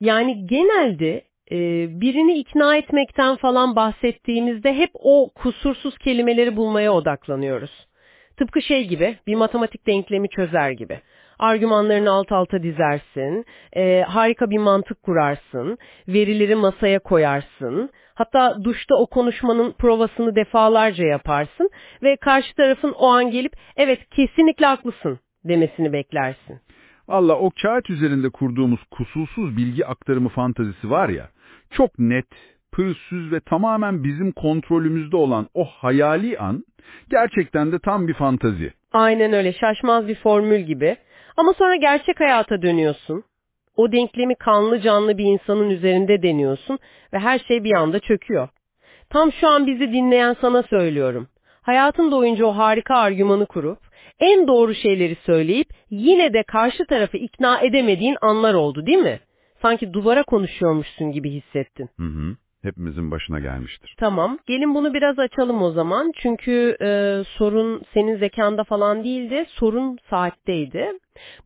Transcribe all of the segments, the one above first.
Yani genelde e, birini ikna etmekten falan bahsettiğimizde hep o kusursuz kelimeleri bulmaya odaklanıyoruz. Tıpkı şey gibi, bir matematik denklemi çözer gibi. Argümanlarını alt alta dizersin, e, harika bir mantık kurarsın, verileri masaya koyarsın, hatta duşta o konuşmanın provasını defalarca yaparsın ve karşı tarafın o an gelip evet kesinlikle haklısın demesini beklersin. Valla o kağıt üzerinde kurduğumuz kusursuz bilgi aktarımı fantazisi var ya, çok net, pürüzsüz ve tamamen bizim kontrolümüzde olan o hayali an, gerçekten de tam bir fantazi. Aynen öyle şaşmaz bir formül gibi. Ama sonra gerçek hayata dönüyorsun. O denklemi kanlı canlı bir insanın üzerinde deniyorsun ve her şey bir anda çöküyor. Tam şu an bizi dinleyen sana söylüyorum. Hayatın boyunca o harika argümanı kurup, en doğru şeyleri söyleyip yine de karşı tarafı ikna edemediğin anlar oldu değil mi? Sanki duvara konuşuyormuşsun gibi hissettin. Hı hı. Hepimizin başına gelmiştir. Tamam, gelin bunu biraz açalım o zaman. Çünkü e, sorun senin zekanda falan değildi, sorun saatteydi.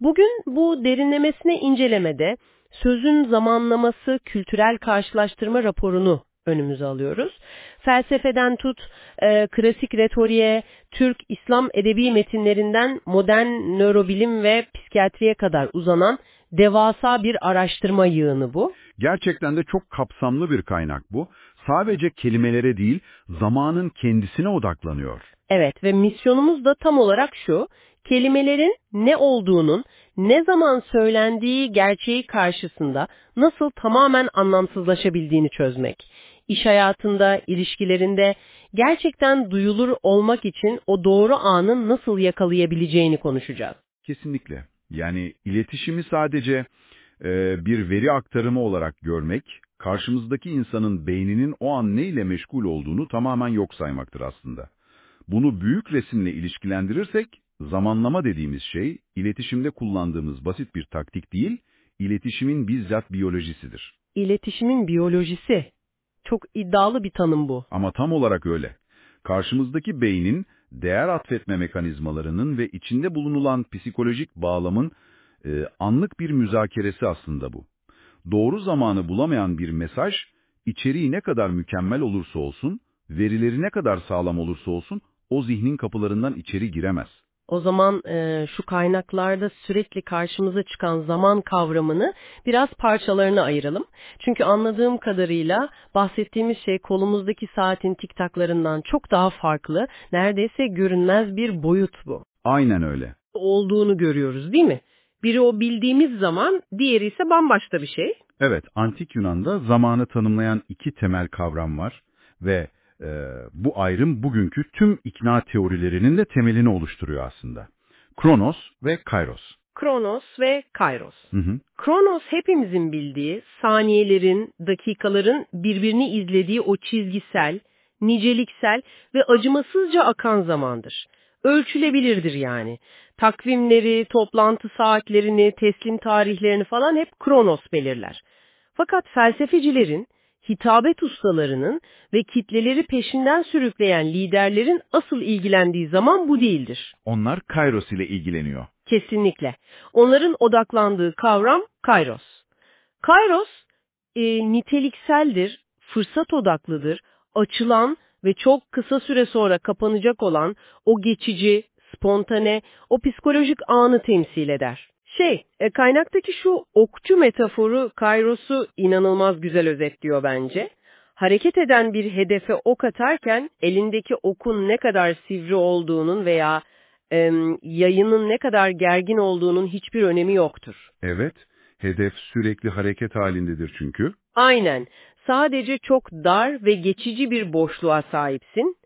Bugün bu derinlemesine incelemede sözün zamanlaması kültürel karşılaştırma raporunu önümüze alıyoruz. Felsefeden tut, e, klasik retoriğe, Türk İslam edebi metinlerinden modern nörobilim ve psikiyatriye kadar uzanan devasa bir araştırma yığını bu. Gerçekten de çok kapsamlı bir kaynak bu. Sadece kelimelere değil, zamanın kendisine odaklanıyor. Evet ve misyonumuz da tam olarak şu, kelimelerin ne olduğunun, ne zaman söylendiği gerçeği karşısında nasıl tamamen anlamsızlaşabildiğini çözmek. İş hayatında, ilişkilerinde gerçekten duyulur olmak için o doğru anın nasıl yakalayabileceğini konuşacağız. Kesinlikle. Yani iletişimi sadece e, bir veri aktarımı olarak görmek, karşımızdaki insanın beyninin o an neyle meşgul olduğunu tamamen yok saymaktır aslında. Bunu büyük resimle ilişkilendirirsek, zamanlama dediğimiz şey, iletişimde kullandığımız basit bir taktik değil, iletişimin bizzat biyolojisidir. İletişimin biyolojisi. Çok iddialı bir tanım bu. Ama tam olarak öyle. Karşımızdaki beynin değer atfetme mekanizmalarının ve içinde bulunulan psikolojik bağlamın e, anlık bir müzakeresi aslında bu. Doğru zamanı bulamayan bir mesaj, içeriği ne kadar mükemmel olursa olsun, verileri ne kadar sağlam olursa olsun, o zihnin kapılarından içeri giremez. O zaman e, şu kaynaklarda sürekli karşımıza çıkan zaman kavramını biraz parçalarına ayıralım. Çünkü anladığım kadarıyla bahsettiğimiz şey kolumuzdaki saatin tiktaklarından çok daha farklı, neredeyse görünmez bir boyut bu. Aynen öyle. Olduğunu görüyoruz değil mi? Biri o bildiğimiz zaman, diğeri ise bambaşka bir şey. Evet, Antik Yunan'da zamanı tanımlayan iki temel kavram var ve bu ayrım bugünkü tüm ikna teorilerinin de temelini oluşturuyor aslında. Kronos ve Kairos. Kronos ve Kairos. Hı hı. Kronos hepimizin bildiği saniyelerin, dakikaların birbirini izlediği o çizgisel, niceliksel ve acımasızca akan zamandır. Ölçülebilirdir yani. Takvimleri, toplantı saatlerini, teslim tarihlerini falan hep Kronos belirler. Fakat felsefecilerin hitabet ustalarının ve kitleleri peşinden sürükleyen liderlerin asıl ilgilendiği zaman bu değildir. Onlar Kairos ile ilgileniyor. Kesinlikle. Onların odaklandığı kavram Kairos. Kairos e, nitelikseldir, fırsat odaklıdır, açılan ve çok kısa süre sonra kapanacak olan o geçici, spontane, o psikolojik anı temsil eder. Şey, e, kaynaktaki şu okçu metaforu Kairos'u inanılmaz güzel özetliyor bence. Hareket eden bir hedefe ok atarken elindeki okun ne kadar sivri olduğunun veya e, yayının ne kadar gergin olduğunun hiçbir önemi yoktur. Evet, hedef sürekli hareket halindedir çünkü. Aynen. Sadece çok dar ve geçici bir boşluğa sahipsin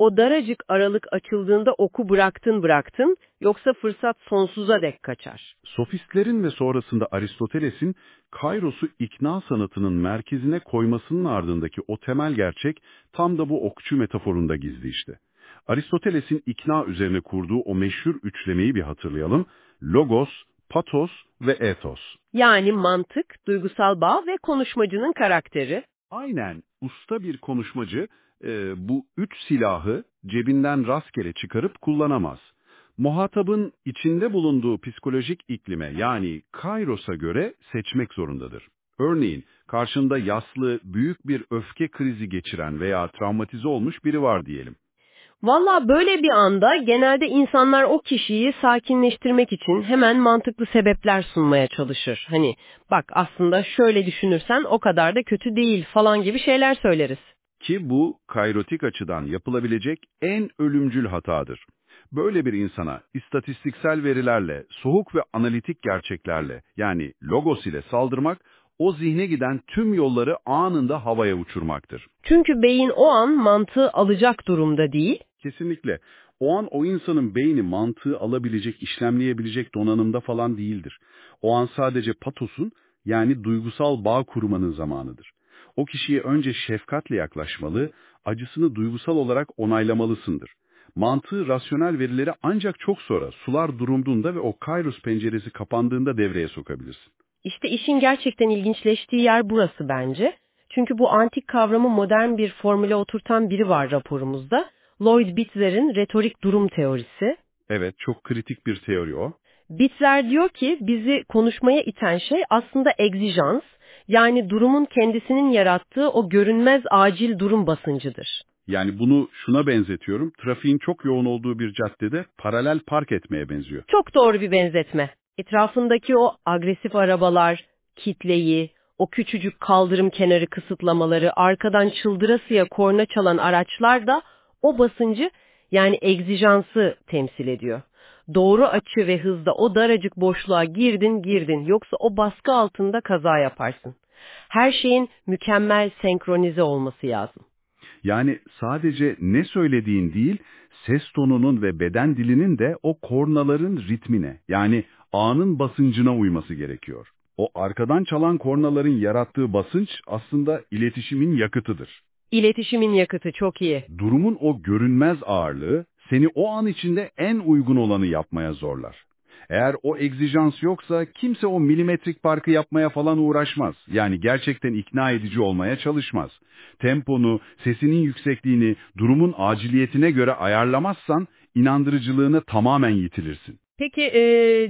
o daracık aralık açıldığında oku bıraktın bıraktın, yoksa fırsat sonsuza dek kaçar. Sofistlerin ve sonrasında Aristoteles'in Kairos'u ikna sanatının merkezine koymasının ardındaki o temel gerçek tam da bu okçu metaforunda gizli işte. Aristoteles'in ikna üzerine kurduğu o meşhur üçlemeyi bir hatırlayalım. Logos, patos ve ethos. Yani mantık, duygusal bağ ve konuşmacının karakteri. Aynen, usta bir konuşmacı e, bu üç silahı cebinden rastgele çıkarıp kullanamaz. Muhatabın içinde bulunduğu psikolojik iklime yani kairos'a göre seçmek zorundadır. Örneğin karşında yaslı, büyük bir öfke krizi geçiren veya travmatize olmuş biri var diyelim. Valla böyle bir anda genelde insanlar o kişiyi sakinleştirmek için hemen mantıklı sebepler sunmaya çalışır. Hani bak aslında şöyle düşünürsen o kadar da kötü değil falan gibi şeyler söyleriz. Ki bu kairotik açıdan yapılabilecek en ölümcül hatadır. Böyle bir insana istatistiksel verilerle, soğuk ve analitik gerçeklerle yani logos ile saldırmak o zihne giden tüm yolları anında havaya uçurmaktır. Çünkü beyin o an mantığı alacak durumda değil. Kesinlikle. O an o insanın beyni mantığı alabilecek, işlemleyebilecek donanımda falan değildir. O an sadece patosun yani duygusal bağ kurmanın zamanıdır. O kişiye önce şefkatle yaklaşmalı, acısını duygusal olarak onaylamalısındır. Mantığı rasyonel verileri ancak çok sonra sular durulduğunda ve o Kairos penceresi kapandığında devreye sokabilirsin. İşte işin gerçekten ilginçleştiği yer burası bence. Çünkü bu antik kavramı modern bir formüle oturtan biri var raporumuzda. Lloyd Bitzer'in retorik durum teorisi. Evet, çok kritik bir teori o. Bitzer diyor ki bizi konuşmaya iten şey aslında egzijans, yani durumun kendisinin yarattığı o görünmez acil durum basıncıdır. Yani bunu şuna benzetiyorum, trafiğin çok yoğun olduğu bir caddede paralel park etmeye benziyor. Çok doğru bir benzetme. Etrafındaki o agresif arabalar, kitleyi, o küçücük kaldırım kenarı kısıtlamaları, arkadan çıldırasıya korna çalan araçlar da o basıncı yani egzijansı temsil ediyor. Doğru açı ve hızda o daracık boşluğa girdin girdin yoksa o baskı altında kaza yaparsın. Her şeyin mükemmel senkronize olması lazım. Yani sadece ne söylediğin değil, ses tonunun ve beden dilinin de o kornaların ritmine yani anın basıncına uyması gerekiyor. O arkadan çalan kornaların yarattığı basınç aslında iletişimin yakıtıdır. İletişimin yakıtı çok iyi. Durumun o görünmez ağırlığı seni o an içinde en uygun olanı yapmaya zorlar. Eğer o egzijans yoksa kimse o milimetrik parkı yapmaya falan uğraşmaz. Yani gerçekten ikna edici olmaya çalışmaz. Temponu, sesinin yüksekliğini, durumun aciliyetine göre ayarlamazsan inandırıcılığını tamamen yitilirsin. Peki e,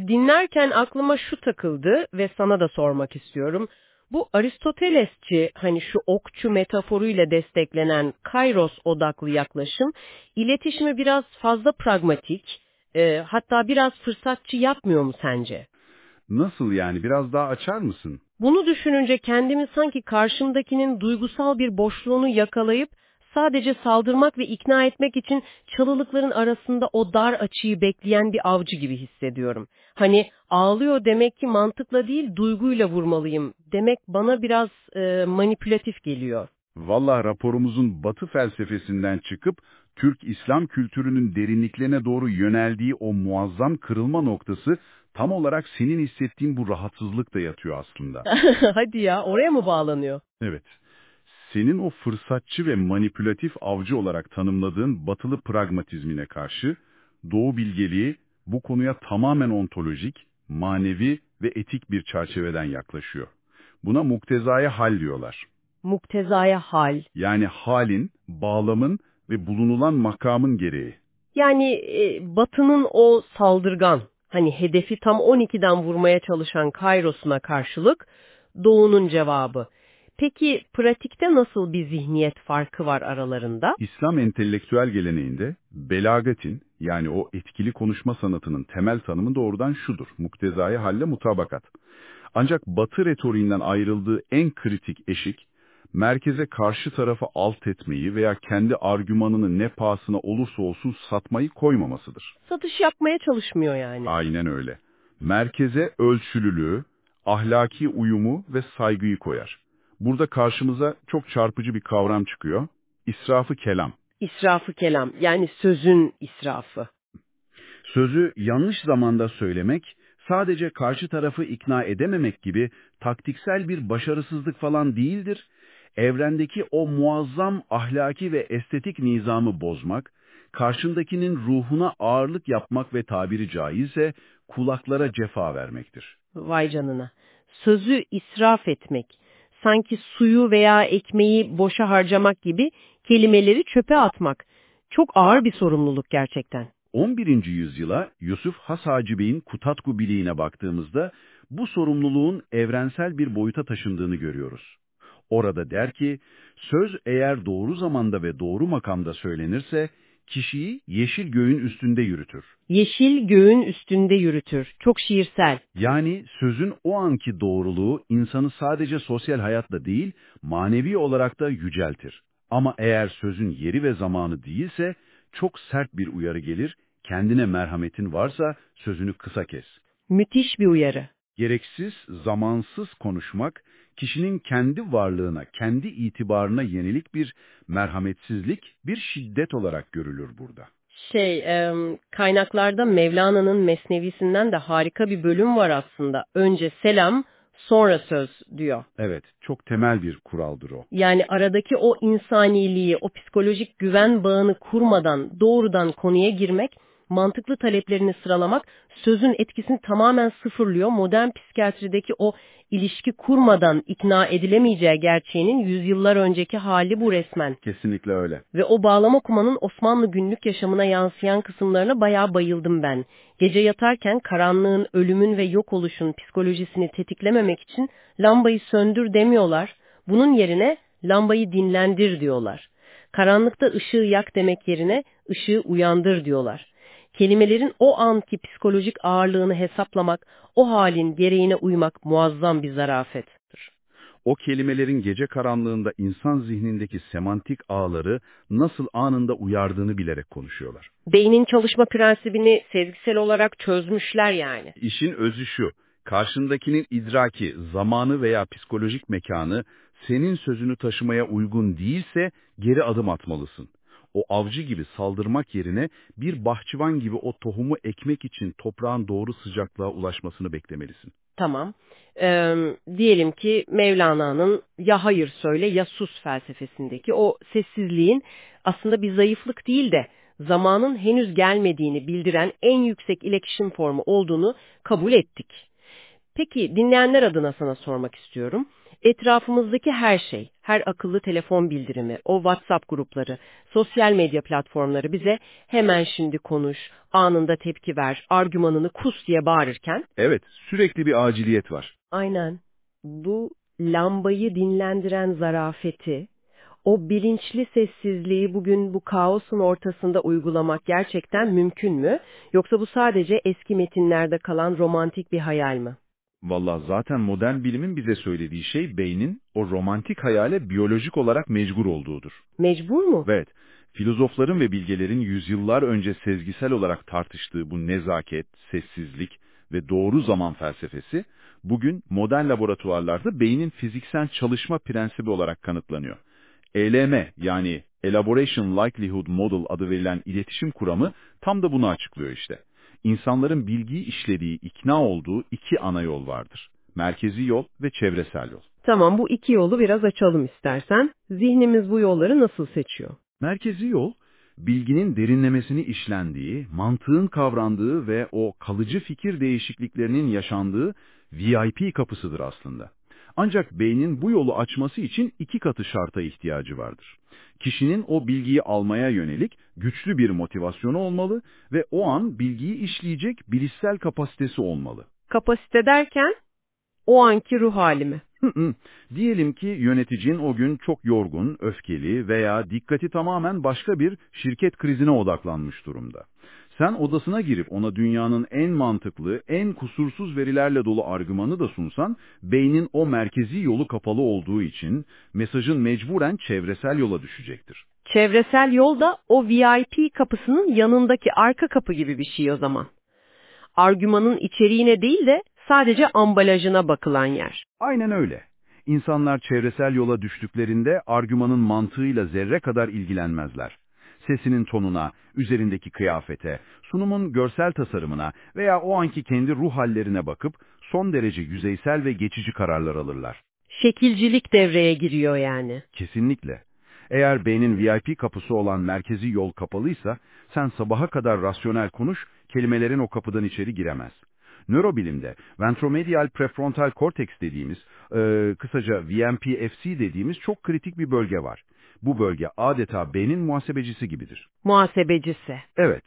dinlerken aklıma şu takıldı ve sana da sormak istiyorum. Bu Aristotelesçi hani şu okçu metaforuyla desteklenen kairos odaklı yaklaşım iletişimi biraz fazla pragmatik e, hatta biraz fırsatçı yapmıyor mu sence? Nasıl yani biraz daha açar mısın? Bunu düşününce kendimi sanki karşımdakinin duygusal bir boşluğunu yakalayıp sadece saldırmak ve ikna etmek için çalılıkların arasında o dar açıyı bekleyen bir avcı gibi hissediyorum. Hani ağlıyor demek ki mantıkla değil duyguyla vurmalıyım demek bana biraz e, manipülatif geliyor. Valla raporumuzun batı felsefesinden çıkıp Türk İslam kültürünün derinliklerine doğru yöneldiği o muazzam kırılma noktası tam olarak senin hissettiğin bu rahatsızlık da yatıyor aslında. Hadi ya oraya mı bağlanıyor? Evet senin o fırsatçı ve manipülatif avcı olarak tanımladığın batılı pragmatizmine karşı Doğu bilgeliği bu konuya tamamen ontolojik, manevi ve etik bir çerçeveden yaklaşıyor. Buna muktezaya hal diyorlar. Muktezaya hal. Yani halin, bağlamın ve bulunulan makamın gereği. Yani e, Batı'nın o saldırgan, hani hedefi tam 12'den vurmaya çalışan Kairos'una karşılık Doğu'nun cevabı. Peki pratikte nasıl bir zihniyet farkı var aralarında? İslam entelektüel geleneğinde belagatin yani o etkili konuşma sanatının temel tanımı doğrudan şudur. Muktezai halle mutabakat. Ancak batı retoriğinden ayrıldığı en kritik eşik, merkeze karşı tarafı alt etmeyi veya kendi argümanını ne pahasına olursa olsun satmayı koymamasıdır. Satış yapmaya çalışmıyor yani. Aynen öyle. Merkeze ölçülülüğü, ahlaki uyumu ve saygıyı koyar. Burada karşımıza çok çarpıcı bir kavram çıkıyor. İsrafı kelam. İsrafı kelam yani sözün israfı. Sözü yanlış zamanda söylemek, sadece karşı tarafı ikna edememek gibi taktiksel bir başarısızlık falan değildir. Evrendeki o muazzam ahlaki ve estetik nizamı bozmak, karşındakinin ruhuna ağırlık yapmak ve tabiri caizse kulaklara cefa vermektir. Vay canına. Sözü israf etmek, sanki suyu veya ekmeği boşa harcamak gibi kelimeleri çöpe atmak. Çok ağır bir sorumluluk gerçekten. 11. yüzyıla Yusuf Has Hacı Bey'in Kutatku Biliğine baktığımızda bu sorumluluğun evrensel bir boyuta taşındığını görüyoruz. Orada der ki, söz eğer doğru zamanda ve doğru makamda söylenirse, kişiyi yeşil göğün üstünde yürütür. Yeşil göğün üstünde yürütür. Çok şiirsel. Yani sözün o anki doğruluğu insanı sadece sosyal hayatla değil, manevi olarak da yüceltir. Ama eğer sözün yeri ve zamanı değilse, çok sert bir uyarı gelir, kendine merhametin varsa sözünü kısa kes. Müthiş bir uyarı. Gereksiz, zamansız konuşmak, kişinin kendi varlığına, kendi itibarına yenilik bir merhametsizlik, bir şiddet olarak görülür burada. Şey, kaynaklarda Mevlana'nın Mesnevisinden de harika bir bölüm var aslında. Önce selam, sonra söz diyor. Evet, çok temel bir kuraldır o. Yani aradaki o insaniliği, o psikolojik güven bağını kurmadan doğrudan konuya girmek, mantıklı taleplerini sıralamak sözün etkisini tamamen sıfırlıyor. Modern psikiyatrideki o ilişki kurmadan ikna edilemeyeceği gerçeğinin yüzyıllar önceki hali bu resmen. Kesinlikle öyle. Ve o bağlama kumanın Osmanlı günlük yaşamına yansıyan kısımlarına bayağı bayıldım ben. Gece yatarken karanlığın, ölümün ve yok oluşun psikolojisini tetiklememek için lambayı söndür demiyorlar. Bunun yerine lambayı dinlendir diyorlar. Karanlıkta ışığı yak demek yerine ışığı uyandır diyorlar. Kelimelerin o anki psikolojik ağırlığını hesaplamak, o halin gereğine uymak muazzam bir zarafettir. O kelimelerin gece karanlığında insan zihnindeki semantik ağları nasıl anında uyardığını bilerek konuşuyorlar. Beynin çalışma prensibini sezgisel olarak çözmüşler yani. İşin özü şu, karşındakinin idraki, zamanı veya psikolojik mekanı senin sözünü taşımaya uygun değilse geri adım atmalısın o avcı gibi saldırmak yerine bir bahçıvan gibi o tohumu ekmek için toprağın doğru sıcaklığa ulaşmasını beklemelisin. Tamam. Ee, diyelim ki Mevlana'nın ya hayır söyle ya sus felsefesindeki o sessizliğin aslında bir zayıflık değil de zamanın henüz gelmediğini bildiren en yüksek iletişim formu olduğunu kabul ettik. Peki dinleyenler adına sana sormak istiyorum. Etrafımızdaki her şey, her akıllı telefon bildirimi, o WhatsApp grupları, sosyal medya platformları bize hemen şimdi konuş, anında tepki ver, argümanını kus diye bağırırken... Evet, sürekli bir aciliyet var. Aynen. Bu lambayı dinlendiren zarafeti, o bilinçli sessizliği bugün bu kaosun ortasında uygulamak gerçekten mümkün mü? Yoksa bu sadece eski metinlerde kalan romantik bir hayal mi? Valla zaten modern bilimin bize söylediği şey beynin o romantik hayale biyolojik olarak mecbur olduğudur. Mecbur mu? Evet. Filozofların ve bilgelerin yüzyıllar önce sezgisel olarak tartıştığı bu nezaket, sessizlik ve doğru zaman felsefesi bugün modern laboratuvarlarda beynin fiziksel çalışma prensibi olarak kanıtlanıyor. ELM yani Elaboration Likelihood Model adı verilen iletişim kuramı tam da bunu açıklıyor işte insanların bilgiyi işlediği, ikna olduğu iki ana yol vardır. Merkezi yol ve çevresel yol. Tamam bu iki yolu biraz açalım istersen. Zihnimiz bu yolları nasıl seçiyor? Merkezi yol, bilginin derinlemesini işlendiği, mantığın kavrandığı ve o kalıcı fikir değişikliklerinin yaşandığı VIP kapısıdır aslında. Ancak beynin bu yolu açması için iki katı şarta ihtiyacı vardır. Kişinin o bilgiyi almaya yönelik güçlü bir motivasyonu olmalı ve o an bilgiyi işleyecek bilişsel kapasitesi olmalı. Kapasite derken o anki ruh hali mi? Diyelim ki yöneticin o gün çok yorgun, öfkeli veya dikkati tamamen başka bir şirket krizine odaklanmış durumda. Sen odasına girip ona dünyanın en mantıklı, en kusursuz verilerle dolu argümanı da sunsan, beynin o merkezi yolu kapalı olduğu için mesajın mecburen çevresel yola düşecektir. Çevresel yol da o VIP kapısının yanındaki arka kapı gibi bir şey o zaman. Argümanın içeriğine değil de sadece ambalajına bakılan yer. Aynen öyle. İnsanlar çevresel yola düştüklerinde argümanın mantığıyla zerre kadar ilgilenmezler sesinin tonuna, üzerindeki kıyafete, sunumun görsel tasarımına veya o anki kendi ruh hallerine bakıp son derece yüzeysel ve geçici kararlar alırlar. Şekilcilik devreye giriyor yani. Kesinlikle. Eğer beynin VIP kapısı olan merkezi yol kapalıysa, sen sabaha kadar rasyonel konuş, kelimelerin o kapıdan içeri giremez. Nörobilimde ventromedial prefrontal cortex dediğimiz, e, kısaca VMPFC dediğimiz çok kritik bir bölge var. Bu bölge adeta beynin muhasebecisi gibidir. Muhasebecisi. Evet.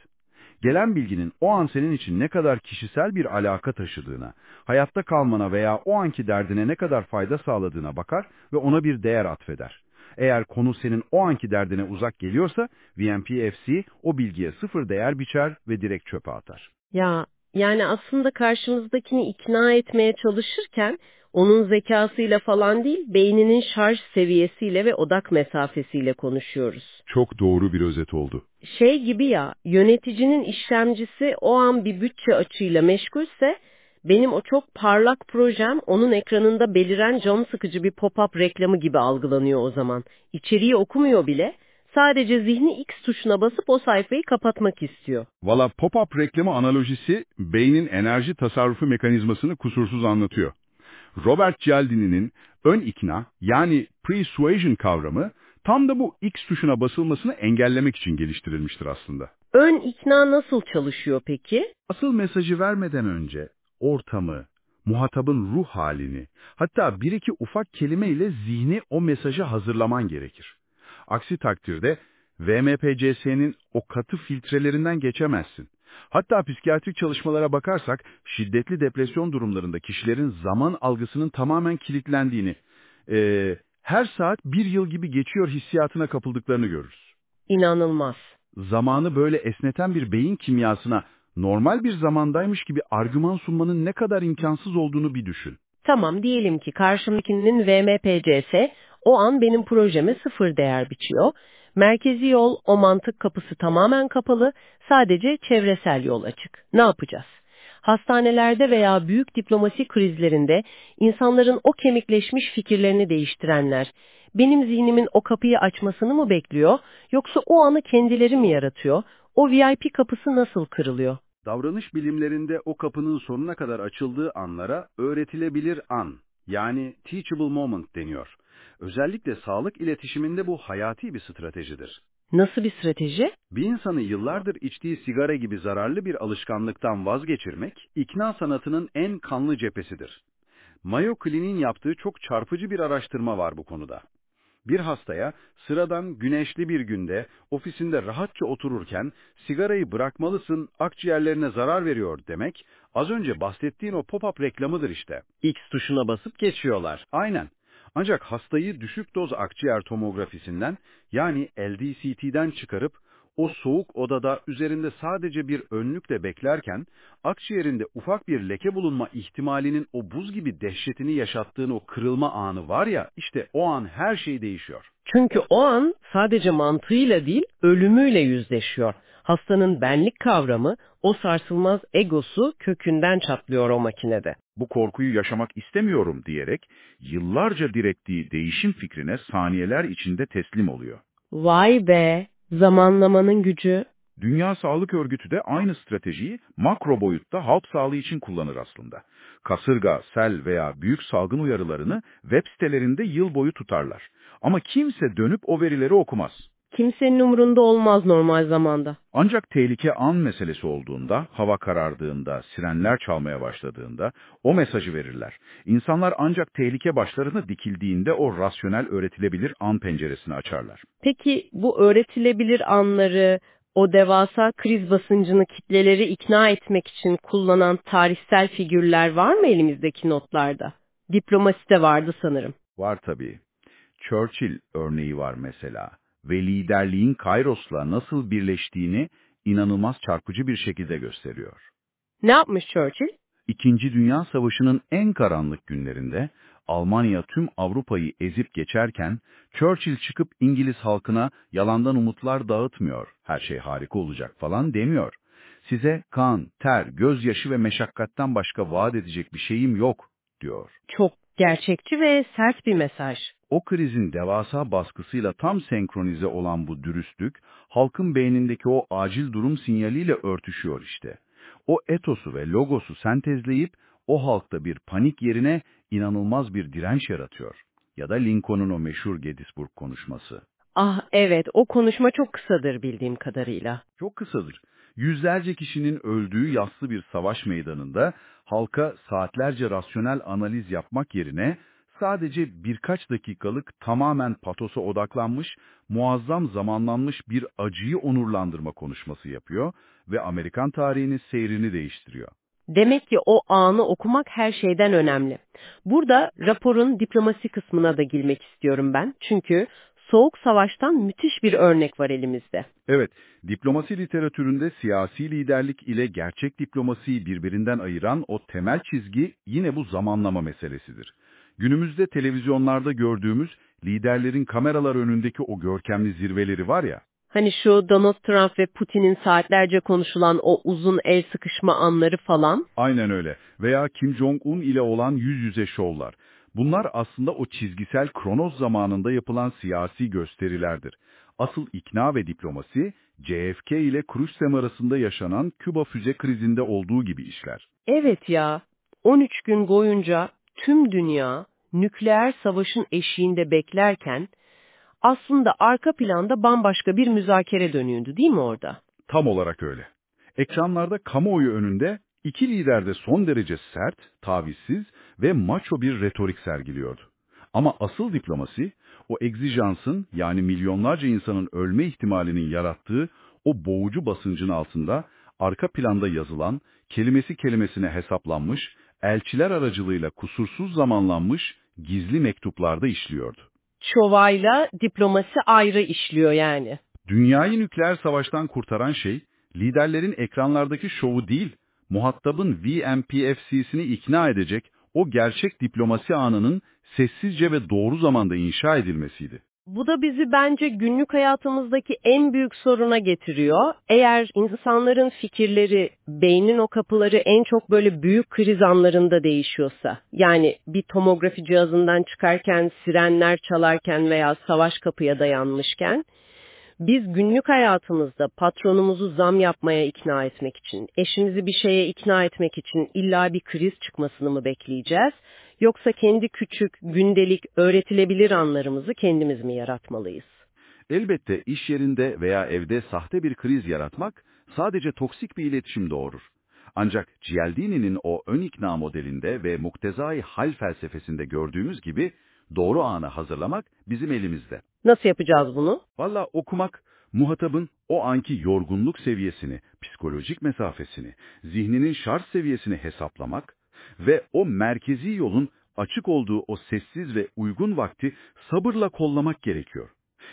Gelen bilginin o an senin için ne kadar kişisel bir alaka taşıdığına, hayatta kalmana veya o anki derdine ne kadar fayda sağladığına bakar ve ona bir değer atfeder. Eğer konu senin o anki derdine uzak geliyorsa, VMP-FC o bilgiye sıfır değer biçer ve direkt çöpe atar. Ya yani aslında karşımızdakini ikna etmeye çalışırken onun zekasıyla falan değil, beyninin şarj seviyesiyle ve odak mesafesiyle konuşuyoruz. Çok doğru bir özet oldu. Şey gibi ya, yöneticinin işlemcisi o an bir bütçe açığıyla meşgulse, benim o çok parlak projem onun ekranında beliren can sıkıcı bir pop-up reklamı gibi algılanıyor o zaman. İçeriği okumuyor bile, sadece zihni X tuşuna basıp o sayfayı kapatmak istiyor. Valla pop-up reklamı analojisi beynin enerji tasarrufu mekanizmasını kusursuz anlatıyor. Robert Cialdini'nin ön ikna yani persuasion kavramı tam da bu X tuşuna basılmasını engellemek için geliştirilmiştir aslında. Ön ikna nasıl çalışıyor peki? Asıl mesajı vermeden önce ortamı, muhatabın ruh halini, hatta bir iki ufak kelime ile zihni o mesajı hazırlaman gerekir. Aksi takdirde VMPCS'nin o katı filtrelerinden geçemezsin. Hatta psikiyatrik çalışmalara bakarsak şiddetli depresyon durumlarında kişilerin zaman algısının tamamen kilitlendiğini, e, her saat bir yıl gibi geçiyor hissiyatına kapıldıklarını görürüz. İnanılmaz. Zamanı böyle esneten bir beyin kimyasına normal bir zamandaymış gibi argüman sunmanın ne kadar imkansız olduğunu bir düşün. Tamam diyelim ki karşımdakinin VMPCS o an benim projeme sıfır değer biçiyor. Merkezi yol, o mantık kapısı tamamen kapalı, sadece çevresel yol açık. Ne yapacağız? Hastanelerde veya büyük diplomasi krizlerinde insanların o kemikleşmiş fikirlerini değiştirenler, benim zihnimin o kapıyı açmasını mı bekliyor, yoksa o anı kendileri mi yaratıyor? O VIP kapısı nasıl kırılıyor? Davranış bilimlerinde o kapının sonuna kadar açıldığı anlara öğretilebilir an, yani teachable moment deniyor. Özellikle sağlık iletişiminde bu hayati bir stratejidir. Nasıl bir strateji? Bir insanı yıllardır içtiği sigara gibi zararlı bir alışkanlıktan vazgeçirmek, ikna sanatının en kanlı cephesidir. Mayo Clinic'in yaptığı çok çarpıcı bir araştırma var bu konuda. Bir hastaya sıradan güneşli bir günde ofisinde rahatça otururken sigarayı bırakmalısın, akciğerlerine zarar veriyor demek, az önce bahsettiğin o pop-up reklamıdır işte. X tuşuna basıp geçiyorlar. Aynen. Ancak hastayı düşük doz akciğer tomografisinden yani LDCT'den çıkarıp o soğuk odada üzerinde sadece bir önlükle beklerken akciğerinde ufak bir leke bulunma ihtimalinin o buz gibi dehşetini yaşattığın o kırılma anı var ya işte o an her şey değişiyor. Çünkü o an sadece mantığıyla değil ölümüyle yüzleşiyor. Hastanın benlik kavramı, o sarsılmaz egosu kökünden çatlıyor o makinede. Bu korkuyu yaşamak istemiyorum diyerek yıllarca direttiği değişim fikrine saniyeler içinde teslim oluyor. Vay be! Zamanlamanın gücü. Dünya Sağlık Örgütü de aynı stratejiyi makro boyutta halk sağlığı için kullanır aslında. Kasırga, sel veya büyük salgın uyarılarını web sitelerinde yıl boyu tutarlar. Ama kimse dönüp o verileri okumaz. Kimsenin umurunda olmaz normal zamanda. Ancak tehlike an meselesi olduğunda, hava karardığında, sirenler çalmaya başladığında o mesajı verirler. İnsanlar ancak tehlike başlarına dikildiğinde o rasyonel öğretilebilir an penceresini açarlar. Peki bu öğretilebilir anları, o devasa kriz basıncını kitleleri ikna etmek için kullanan tarihsel figürler var mı elimizdeki notlarda? Diplomaside vardı sanırım. Var tabii. Churchill örneği var mesela ve liderliğin Kairos'la nasıl birleştiğini inanılmaz çarpıcı bir şekilde gösteriyor. Ne yapmış Churchill? İkinci Dünya Savaşı'nın en karanlık günlerinde Almanya tüm Avrupa'yı ezip geçerken Churchill çıkıp İngiliz halkına yalandan umutlar dağıtmıyor, her şey harika olacak falan demiyor. Size kan, ter, gözyaşı ve meşakkatten başka vaat edecek bir şeyim yok diyor. Çok gerçekçi ve sert bir mesaj. O krizin devasa baskısıyla tam senkronize olan bu dürüstlük, halkın beynindeki o acil durum sinyaliyle örtüşüyor işte. O etosu ve logosu sentezleyip o halkta bir panik yerine inanılmaz bir direnç yaratıyor. Ya da Lincoln'un o meşhur Gettysburg konuşması. Ah evet, o konuşma çok kısadır bildiğim kadarıyla. Çok kısadır. Yüzlerce kişinin öldüğü yassı bir savaş meydanında halka saatlerce rasyonel analiz yapmak yerine sadece birkaç dakikalık tamamen patosa odaklanmış, muazzam zamanlanmış bir acıyı onurlandırma konuşması yapıyor ve Amerikan tarihinin seyrini değiştiriyor. Demek ki o anı okumak her şeyden önemli. Burada raporun diplomasi kısmına da girmek istiyorum ben. Çünkü Soğuk Savaş'tan müthiş bir örnek var elimizde. Evet, diplomasi literatüründe siyasi liderlik ile gerçek diplomasiyi birbirinden ayıran o temel çizgi yine bu zamanlama meselesidir. Günümüzde televizyonlarda gördüğümüz liderlerin kameralar önündeki o görkemli zirveleri var ya, Hani şu Donald Trump ve Putin'in saatlerce konuşulan o uzun el sıkışma anları falan. Aynen öyle. Veya Kim Jong-un ile olan yüz yüze şovlar. Bunlar aslında o çizgisel kronoz zamanında yapılan siyasi gösterilerdir. Asıl ikna ve diplomasi, JFK ile Khrushchev arasında yaşanan Küba füze krizinde olduğu gibi işler. Evet ya, 13 gün boyunca tüm dünya nükleer savaşın eşiğinde beklerken aslında arka planda bambaşka bir müzakere dönüyordu değil mi orada? Tam olarak öyle. Ekranlarda kamuoyu önünde iki lider de son derece sert, tavizsiz ve maço bir retorik sergiliyordu. Ama asıl diplomasi, o egzijansın yani milyonlarca insanın ölme ihtimalinin yarattığı o boğucu basıncın altında arka planda yazılan, kelimesi kelimesine hesaplanmış, elçiler aracılığıyla kusursuz zamanlanmış gizli mektuplarda işliyordu. Çovayla diplomasi ayrı işliyor yani. Dünyayı nükleer savaştan kurtaran şey, liderlerin ekranlardaki şovu değil, muhatabın VMPFC'sini ikna edecek o gerçek diplomasi anının sessizce ve doğru zamanda inşa edilmesiydi. Bu da bizi bence günlük hayatımızdaki en büyük soruna getiriyor. Eğer insanların fikirleri, beynin o kapıları en çok böyle büyük kriz anlarında değişiyorsa, yani bir tomografi cihazından çıkarken, sirenler çalarken veya savaş kapıya dayanmışken, biz günlük hayatımızda patronumuzu zam yapmaya ikna etmek için, eşimizi bir şeye ikna etmek için illa bir kriz çıkmasını mı bekleyeceğiz? Yoksa kendi küçük, gündelik, öğretilebilir anlarımızı kendimiz mi yaratmalıyız? Elbette iş yerinde veya evde sahte bir kriz yaratmak sadece toksik bir iletişim doğurur. Ancak Cialdini'nin o ön ikna modelinde ve muktezai hal felsefesinde gördüğümüz gibi doğru anı hazırlamak bizim elimizde. Nasıl yapacağız bunu? Valla okumak, muhatabın o anki yorgunluk seviyesini, psikolojik mesafesini, zihninin şarj seviyesini hesaplamak ve o merkezi yolun açık olduğu o sessiz ve uygun vakti sabırla kollamak gerekiyor.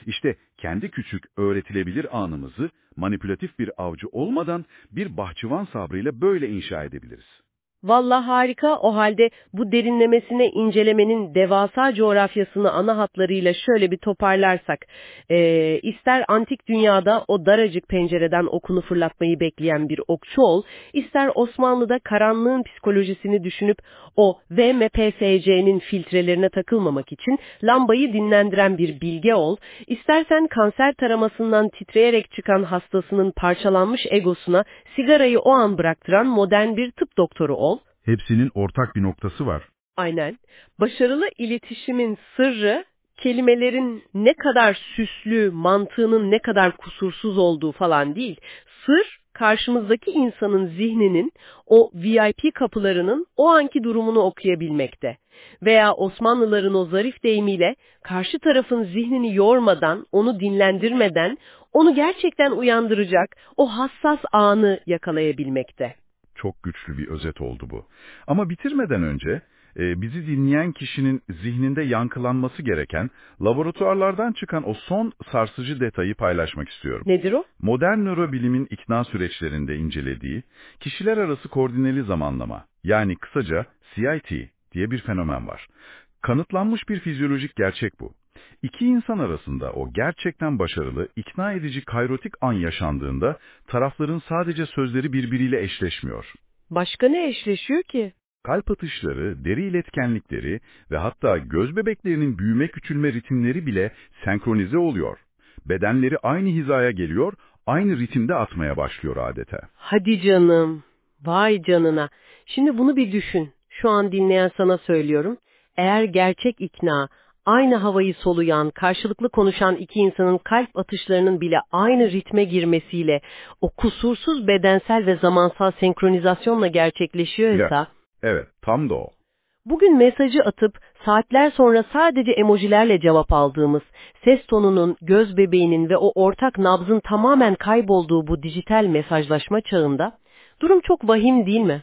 İşte kendi küçük öğretilebilir anımızı manipülatif bir avcı olmadan bir bahçıvan sabrıyla böyle inşa edebiliriz. Vallahi harika. O halde bu derinlemesine incelemenin devasa coğrafyasını ana hatlarıyla şöyle bir toparlarsak, e, ister antik dünyada o daracık pencereden okunu fırlatmayı bekleyen bir okçu ol, ister Osmanlı'da karanlığın psikolojisini düşünüp o VMPSC'nin filtrelerine takılmamak için lambayı dinlendiren bir bilge ol, istersen kanser taramasından titreyerek çıkan hastasının parçalanmış egosuna sigarayı o an bıraktıran modern bir tıp doktoru ol, Hepsinin ortak bir noktası var. Aynen. Başarılı iletişimin sırrı kelimelerin ne kadar süslü, mantığının ne kadar kusursuz olduğu falan değil. Sır karşımızdaki insanın zihninin o VIP kapılarının o anki durumunu okuyabilmekte. Veya Osmanlıların o zarif deyimiyle karşı tarafın zihnini yormadan, onu dinlendirmeden, onu gerçekten uyandıracak o hassas anı yakalayabilmekte. Çok güçlü bir özet oldu bu. Ama bitirmeden önce e, bizi dinleyen kişinin zihninde yankılanması gereken laboratuvarlardan çıkan o son sarsıcı detayı paylaşmak istiyorum. Nedir o? Modern nörobilimin ikna süreçlerinde incelediği kişiler arası koordineli zamanlama yani kısaca CIT diye bir fenomen var. Kanıtlanmış bir fizyolojik gerçek bu. İki insan arasında o gerçekten başarılı, ikna edici kayrotik an yaşandığında tarafların sadece sözleri birbiriyle eşleşmiyor. Başka ne eşleşiyor ki? Kalp atışları, deri iletkenlikleri ve hatta göz bebeklerinin büyüme küçülme ritimleri bile senkronize oluyor. Bedenleri aynı hizaya geliyor, aynı ritimde atmaya başlıyor adeta. Hadi canım, vay canına. Şimdi bunu bir düşün. Şu an dinleyen sana söylüyorum. Eğer gerçek ikna, aynı havayı soluyan, karşılıklı konuşan iki insanın kalp atışlarının bile aynı ritme girmesiyle o kusursuz bedensel ve zamansal senkronizasyonla gerçekleşiyorsa... Evet, tam da o. Bugün mesajı atıp saatler sonra sadece emojilerle cevap aldığımız, ses tonunun, göz bebeğinin ve o ortak nabzın tamamen kaybolduğu bu dijital mesajlaşma çağında durum çok vahim değil mi?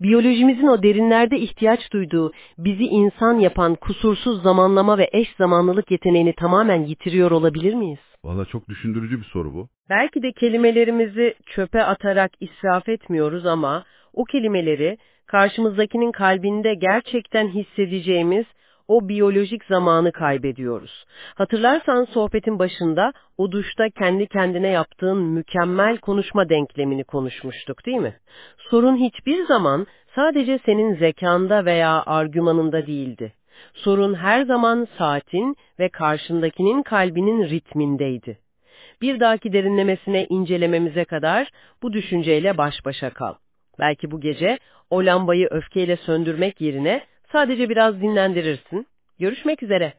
Biyolojimizin o derinlerde ihtiyaç duyduğu, bizi insan yapan kusursuz zamanlama ve eş zamanlılık yeteneğini tamamen yitiriyor olabilir miyiz? Valla çok düşündürücü bir soru bu. Belki de kelimelerimizi çöpe atarak israf etmiyoruz ama o kelimeleri karşımızdakinin kalbinde gerçekten hissedeceğimiz o biyolojik zamanı kaybediyoruz. Hatırlarsan sohbetin başında o duşta kendi kendine yaptığın mükemmel konuşma denklemini konuşmuştuk değil mi? Sorun hiçbir zaman sadece senin zekanda veya argümanında değildi. Sorun her zaman saatin ve karşındakinin kalbinin ritmindeydi. Bir dahaki derinlemesine incelememize kadar bu düşünceyle baş başa kal. Belki bu gece o lambayı öfkeyle söndürmek yerine sadece biraz dinlendirirsin. Görüşmek üzere.